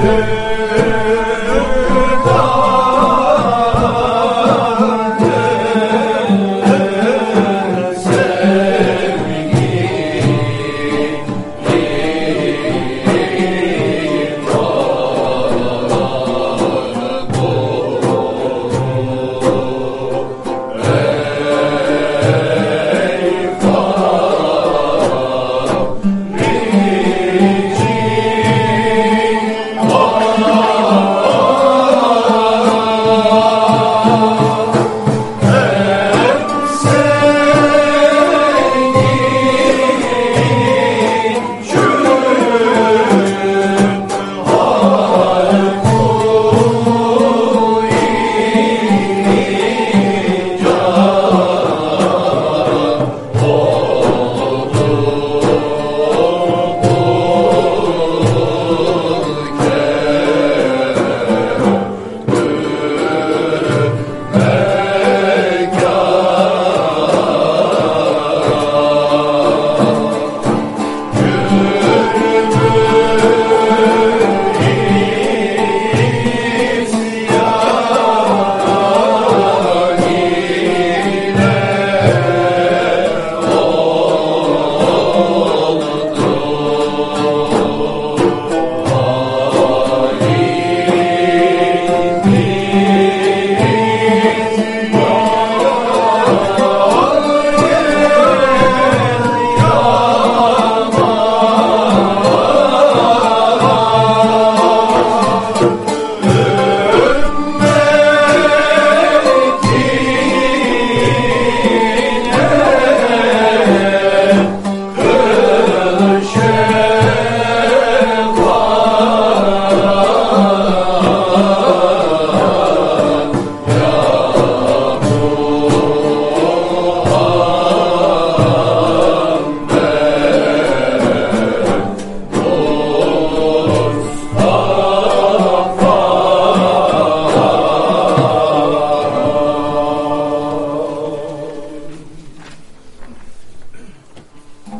hey.